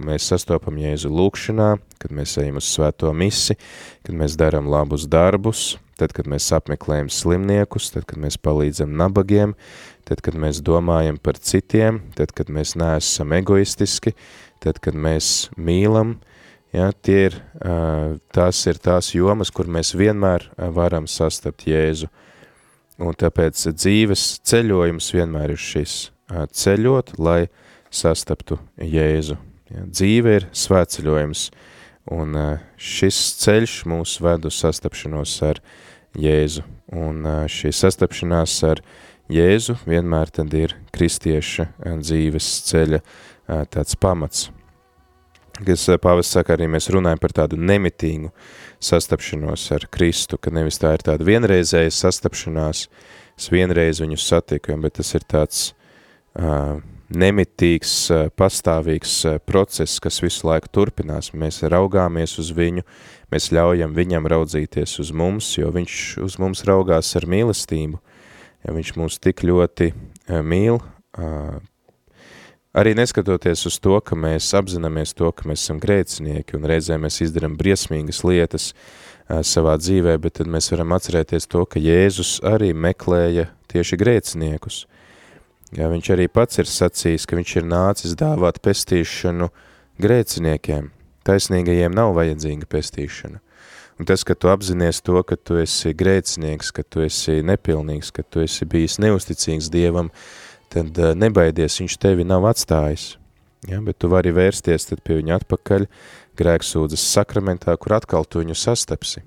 Mēs sastopam Jēzu lūkšanā, kad mēs ejam uz svēto misi, kad mēs darām labus darbus, tad, kad mēs apmeklējam slimniekus, tad, kad mēs palīdzam nabagiem, tad, kad mēs domājam par citiem, tad, kad mēs neesam egoistiski, tad, kad mēs mīlam, uh, Ja, tie ir, tās ir tās jomas, kur mēs vienmēr varam sastapt Jēzu. Un tāpēc dzīves ceļojums vienmēr ir šis – ceļot, lai sastaptu Jēzu. Ja, dzīve ir svētceļojums, un šis ceļš mūs ved uz sastapšanos ar Jēzu. Un šī sastapšanās ar Jēzu vienmēr tad ir kristieša dzīves ceļa tāds pamats – kas eh, pāvis saka, arī mēs runājam par tādu nemitīgu sastapšanos ar Kristu, ka nevis tā ir tāda vienreizēja sastapšanās, es vienreiz viņu satiku, bet tas ir tāds uh, nemitīgs, uh, pastāvīgs uh, process, kas visu laiku turpinās. Mēs raugāmies uz viņu, mēs ļaujam viņam raudzīties uz mums, jo viņš uz mums raugās ar mīlestību. Ja viņš mūs tik ļoti uh, mīl, uh, Arī neskatoties uz to, ka mēs apzināmies to, ka mēs esam grēcinieki un reizē mēs izdaram briesmīgas lietas savā dzīvē, bet tad mēs varam atcerēties to, ka Jēzus arī meklēja tieši grēciniekus. Jā, viņš arī pats ir sacījis, ka viņš ir nācis dāvāt pestīšanu grēciniekiem. Taisnīgajiem nav vajadzīga pestīšana. Un tas, ka tu apzinies to, ka tu esi grēcinieks, ka tu esi nepilnīgs, ka tu esi bijis neusticīgs Dievam, uh, tad eh, nebaidies, viņš tevi nav atstājis. Ja, bet tu vari vērsties tad pie viņa atpakaļ grēksūdzes sakramentā, kur atkal tu viņu sastapsi.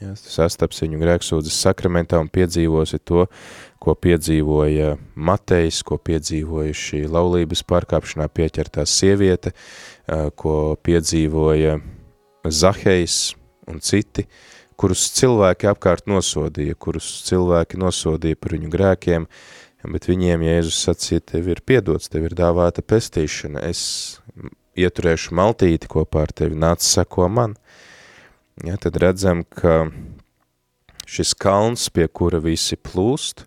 Ja, tu sastapsi viņu grēksūdzes sakramentā un piedzīvosi to, ko piedzīvoja Matejs, ko piedzīvoja šī laulības pārkāpšanā pieķertā sieviete, eh, ko piedzīvoja Zahejs un citi, kurus cilvēki apkārt nosodīja, kurus cilvēki nosodīja par viņu grēkiem, bet viņiem Jēzus sacīja, tev ir piedots, tev ir dāvāta pestīšana, es ieturēšu maltīti kopā ar tevi, nāc sako man. Ja, tad redzam, ka šis kalns, pie kura visi plūst,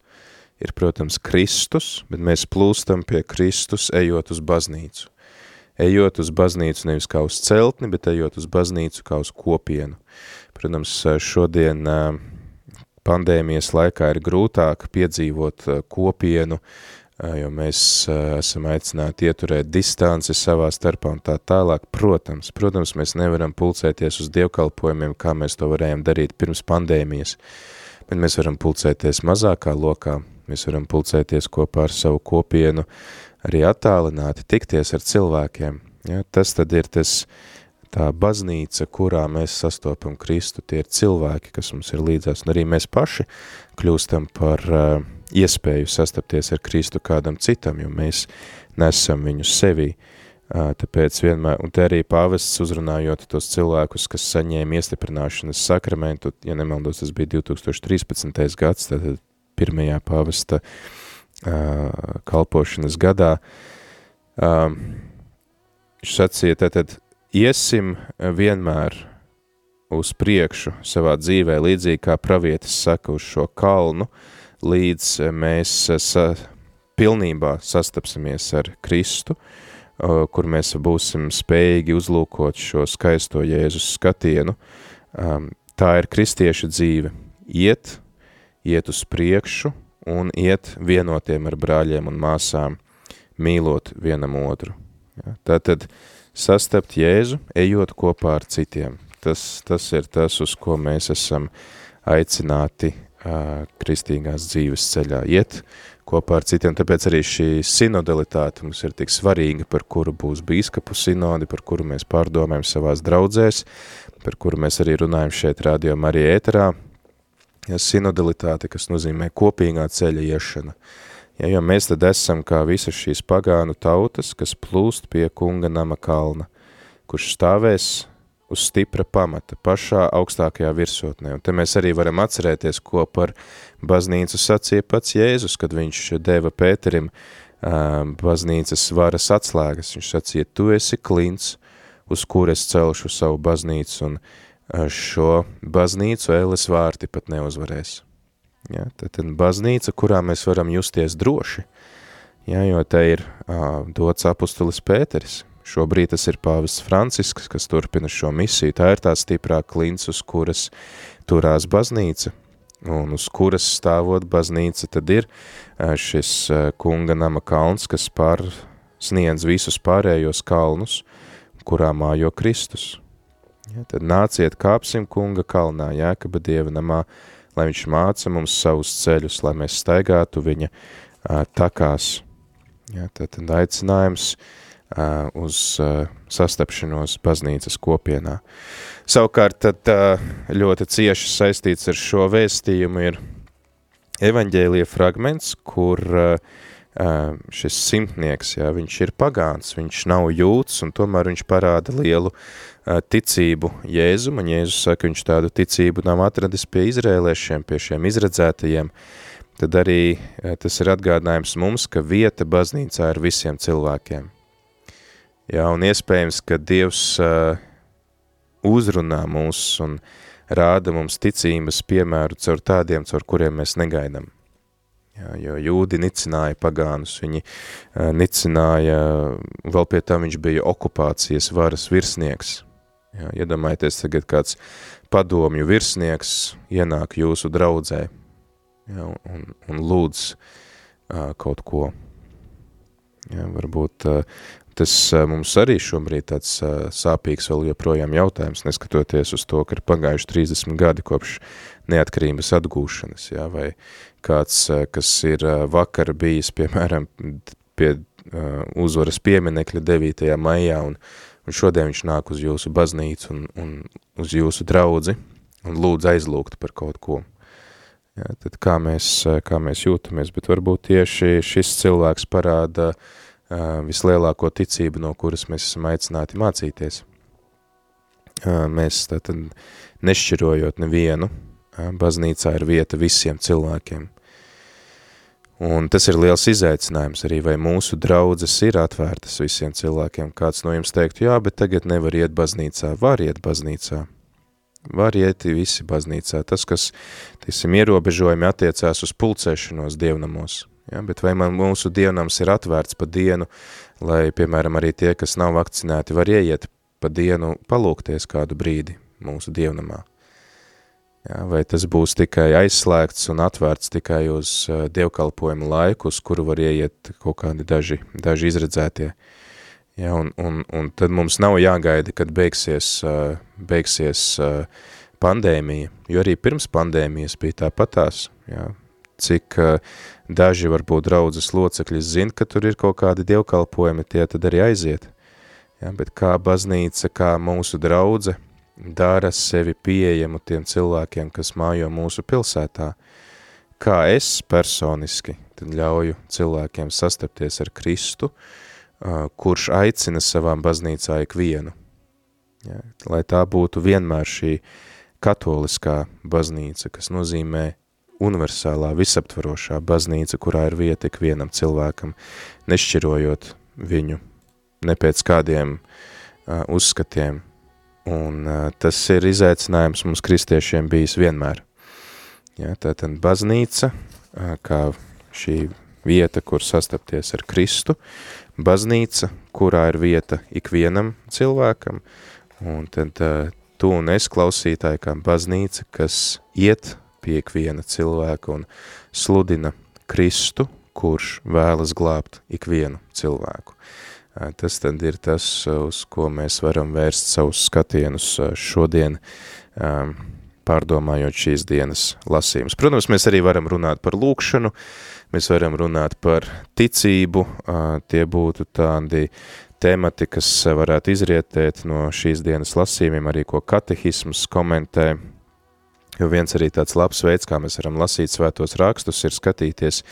ir, protams, Kristus, bet mēs plūstam pie Kristus, ejot uz baznīcu. Ejot uz baznīcu nevis kā uz celtni, bet ejot uz baznīcu kā uz kopienu. Protams, šodien uh, pandēmijas laikā ir grūtāk piedzīvot eh, kopienu, eh, jo mēs eh, esam aicināti ieturēt distanci savā starpā un tā tālāk. Protams, protams, mēs nevaram pulcēties uz dievkalpojumiem, kā mēs to varējām darīt pirms pandēmijas, bet mēs varam pulcēties mazākā lokā, mēs varam pulcēties kopā ar savu kopienu, arī attālināti, tikties ar cilvēkiem. Ja, tas tad ir tas, uh, tā baznīca, kurā mēs sastopam Kristu, tie ir cilvēki, kas mums ir līdzās, un arī mēs paši kļūstam par uh, iespēju sastapties ar Kristu kādam citam, jo mēs nesam viņu sevī. Uh, tāpēc vienmēr, un te arī pāvests uzrunājot tos cilvēkus, kas saņēma iestiprināšanas sakramentu, ja nemaldos, tas bija 2013. gads, tad pirmajā pāvesta uh, kalpošanas gadā, uh, viņš sacīja, tātad iesim vienmēr uz priekšu savā dzīvē, līdzīgi kā pravietis saka uz šo kalnu, līdz mēs sa, pilnībā sastapsimies ar Kristu, kur mēs būsim spējīgi uzlūkot šo skaisto Jēzus skatienu. Tā ir kristieša dzīve. Iet, iet uz priekšu un iet vienotiem ar brāļiem un māsām, mīlot vienam otru. Tātad, uh, sastapt Jēzu, ejot kopā ar citiem. Tas, tas ir tas, uz ko mēs esam aicināti kristīgās dzīves ceļā iet kopā ar citiem, tāpēc arī šī sinodalitāte mums ir tik svarīga, par kuru būs bīskapu sinodi, par kuru mēs pārdomājam savās draudzēs, par kuru mēs arī runājam šeit radio Marija ēterā, sinodalitāte, kas nozīmē kopīgā ceļa iešana, ja, jo mēs tad esam kā visas šīs pagānu tautas, kas plūst pie kunga nama kalna, kurš stāvēs uz stipra pamata, pašā augstākajā virsotnē. Un te mēs arī varam atcerēties, ko par baznīcu sacīja pats Jēzus, kad viņš deva Pēterim uh, baznīcas varas atslēgas. Viņš sacīja, tu esi klints, uz kur es celšu savu baznīcu, un šo baznīcu ēles vārti pat neuzvarēs. Ja, tad, tad baznīca, kurā mēs varam justies droši, ja, jo te ir uh, dots apustulis Pēteris, Šobrīd tas ir pāvis Francisks, kas turpina šo misiju. Tā ir tā stiprā klints, uz kuras turās baznīca, un uz kuras stāvot baznīca, tad ir šis kunga nama kalns, kas pārsniedz visus pārējos kalnus, kurā mājo Kristus. Ja, tad nāciet kāpsim kunga kalnā, Jēkaba dieva namā, lai viņš māca mums savus ceļus, lai mēs staigātu viņa takās. Ja, tad, aicinājums uh, Uh, uz uh, sastapšanos baznīcas kopienā. Savukārt tad uh, ļoti cieši saistīts ar šo vēstījumu ir evaņģēlija fragments, kur šis simtnieks, jā, viņš ir pagāns, viņš nav jūts, un tomēr viņš parāda lielu ticību Jēzum, un Jēzus saka, viņš tādu ticību nav atradis pie izrēliešiem, pie šiem izredzētajiem, tad arī tas ir atgādinājums mums, ka vieta baznīcā ir visiem cilvēkiem. Jā, un iespējams, ka Dievs uh, uzrunā mūs un rāda mums ticības piemēru caur tādiem, caur kuriem mēs negaidam. Jā, jo jūdi nicināja pagānus, viņi uh, nicināja, vēl pie tam viņš bija okupācijas varas virsnieks. Jā, iedomājieties tagad kāds padomju virsnieks ienāk jūsu draudzē jā, un, un lūdz uh, kaut ko. Jā, varbūt uh, Tas mums arī šobrīd tāds sāpīgs vēl joprojām jautājums, neskatoties uz to, ka ir pagājuši 30 gadi kopš neatkarības atgūšanas, jā, vai kāds, kas ir vakar bijis, piemēram, pie uzvaras pieminekļa 9. maijā, un, un šodien viņš nāk uz jūsu baznīcu un, un uz jūsu draudzi un lūdz aizlūgt par kaut ko. Jā, tad kā mēs, kā mēs jūtamies, bet varbūt tieši šis cilvēks parāda uh, vislielāko ticību, no kuras mēs esam aicināti mācīties. Mēs tātad nešķirojot nevienu, baznīcā ir vieta visiem cilvēkiem. Un tas ir liels izaicinājums arī, vai mūsu draudzes ir atvērtas visiem cilvēkiem. Kāds no jums teiktu, jā, bet tagad nevar iet baznīcā. Var iet baznīcā. Var iet visi baznīcā. Tas, kas, tiesim, ierobežojumi attiecās uz pulcēšanos dievnamos. Ja, bet vai man mūsu dievnams ir atvērts pa dienu, lai, piemēram, arī tie, kas nav vakcinēti, var ieiet pa dienu palūkties kādu brīdi mūsu dievnamā? Ja, vai tas būs tikai aizslēgts un atvērts tikai uz uh, dievkalpojumu laiku, uz kuru var ieiet kaut kādi daži, daži izredzētie? Ja, un, un, un tad mums nav jāgaida, kad beigsies, uh, beigsies uh, pandēmija, jo arī pirms pandēmijas bija tāpatās, ja, cik Daži varbūt draudzes locekļi zina, ka tur ir kaut kādi dievkalpojumi, tie tad arī aiziet. Ja, bet kā baznīca, kā mūsu draudze dara sevi pieejamu tiem cilvēkiem, kas mājo mūsu pilsētā, kā es personiski ļauju cilvēkiem sastapties ar Kristu, kurš aicina savām baznīcā ikvienu. Ja, lai tā būtu vienmēr šī katoliskā baznīca, kas nozīmē universālā, visaptvarošā baznīca, kurā ir vieta ikvienam cilvēkam, nešķirojot viņu ne pēc kādiem uh, uzskatiem. Un tas ir izaicinājums mums kristiešiem bijis vienmēr. Ja, tātad baznīca, kā šī vieta, kur sastapties ar Kristu, baznīca, kurā ir vieta ikvienam cilvēkam, un tad tu un es klausītāji kā baznīca, kas iet pie ikviena cilvēka un sludina Kristu, kurš vēlas glābt ikvienu cilvēku. Tas tad ir tas, uz ko mēs varam vērst savus skatienus šodien pārdomājot šīs dienas lasījumus. Protams, mēs arī varam runāt par lūkšanu, mēs varam runāt par ticību, tie būtu tādi temati, kas varētu izrietēt no šīs dienas lasījumiem, arī ko katehisms komentē, jo viens arī tāds labs veids, kā mēs varam lasīt svētos rakstus, ir skatīties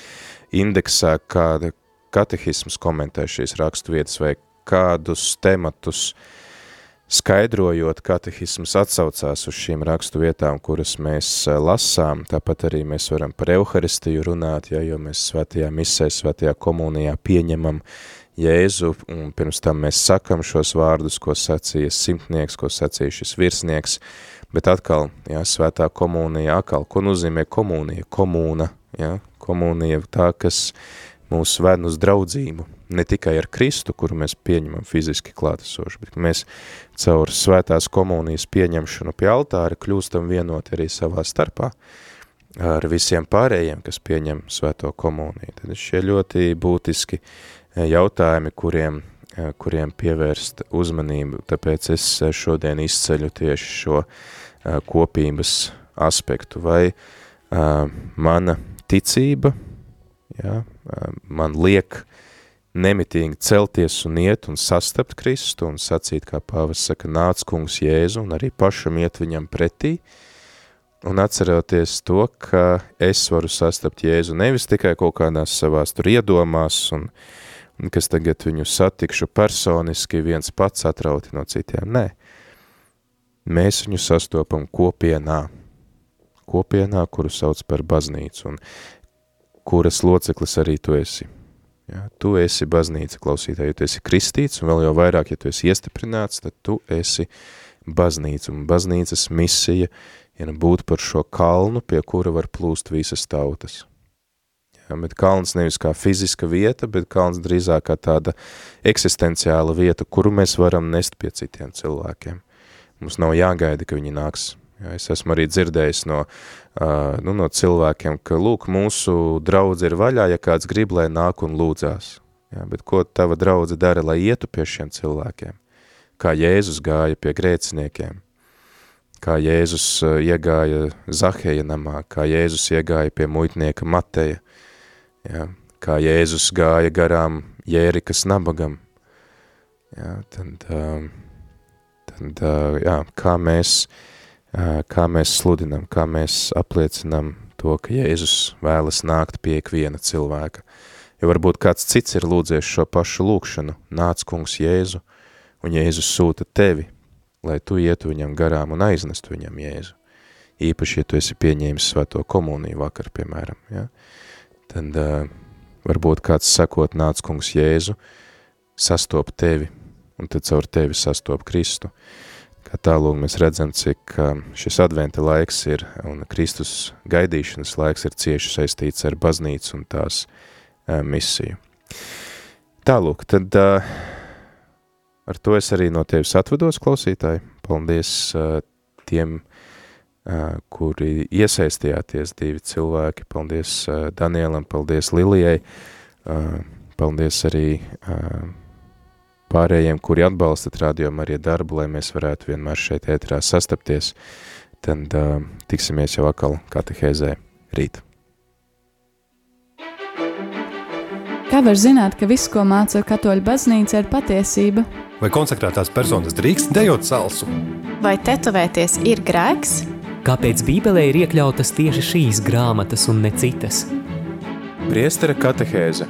indeksā, kāda katehisms komentē šīs rakstu vietas vai kādus tematus skaidrojot, katehisms atsaucās uz šīm rakstu vietām, kuras mēs lasām, tāpat arī mēs varam par Euharistiju runāt, ja, jo mēs svētajā misē, svētajā komunijā pieņemam Jēzu, un pirms tam mēs sakam šos vārdus, ko sacīja simtnieks, ko sacīja šis virsnieks, bet atkal, jā, svētā komunija, atkal, ko nozīmē komunija? Komūna, jā, komunija tā, kas mūs ved uz draudzību, ne tikai ar Kristu, kuru mēs pieņemam fiziski klātesoši, bet mēs caur svētās komunijas pieņemšanu pie altāra kļūstam vienoti arī savā starpā ar visiem pārējiem, kas pieņem svēto komuniju. Tad šie ļoti būtiski jautājumi, kuriem, kuriem pievērst uzmanību, tāpēc es šodien izceļu tieši šo kopības aspektu, vai mana ticība, ja, man liek nemitīgi celties un iet un sastapt Kristu un sacīt, kā pāvis saka, nāc kungs Jēzu un arī pašam iet viņam pretī, un atceroties to, ka es varu sastapt Jēzu nevis tikai kaut kādās savās tur iedomās un uh, kas tagad viņu satikšu personiski viens pats atrauti no citiem. Nē, mēs viņu sastopam kopienā, kopienā, kuru sauc par baznīcu, un kuras loceklis arī tu esi. Ja, tu esi baznīca klausītāji, ja tu esi kristīts, un vēl jau vairāk, ja tu esi iestiprināts, tad tu esi baznīca, un baznīcas misija ir būt par šo kalnu, pie kura var plūst visas tautas. Ja, bet kalns nevis kā fiziska vieta, bet kalns drīzāk kā tāda eksistenciāla vieta, kuru mēs varam nest pie citiem cilvēkiem. Mums nav jāgaida, ka viņi nāks. Ja, es esmu arī dzirdējis no, nu, no cilvēkiem, ka, lūk, mūsu draudze ir vaļā, ja kāds grib, lai nāk un lūdzās. Ja, bet ko tava draudze dara, lai ietu pie šiem cilvēkiem? Kā Jēzus gāja pie grēciniekiem? Kā Jēzus uh, iegāja Zaheja namā? Kā Jēzus iegāja pie muitnieka Mateja? ja, kā Jēzus gāja garām Jērikas nabagam, ja, tad, tad jā, kā, mēs, kā mēs sludinam, kā mēs apliecinam to, ka Jēzus vēlas nākt pie ikviena cilvēka. Jo varbūt kāds cits ir lūdzies šo pašu lūkšanu, nāc kungs Jēzu, un Jēzus sūta tevi, lai tu ietu viņam garām un aiznestu viņam Jēzu. Īpaši, ja tu esi pieņēmis svēto komuniju vakar, piemēram. Ja? tad uh, varbūt kāds sakot nāc kungs Jēzu, sastop tevi, un tad caur tevi sastop Kristu. Kā tālūk mēs redzam, cik šis adventa laiks ir, un Kristus gaidīšanas laiks ir cieši saistīts ar baznīcu un tās misiju. Tālūk, tad ar to es arī no tevis atvados, klausītāji. Paldies tiem, kuri iesaistījāties divi cilvēki. Paldies Danielam, paldies Lilijai, paldies arī pārējiem, kuri atbalstat Radio Marija darbu, lai mēs varētu vienmēr šeit ētrā sastapties. Tad tiksimies jau atkal katehēzē rīt. Kā var zināt, ka viss, ko māca katoļu baznīca, ir patiesība? Vai konsekrētās personas drīkst dejot salsu? Vai tetovēties ir grēks? Kāpēc Bībelē ir iekļautas tieši šīs grāmatas un ne citas? Priestera katehēze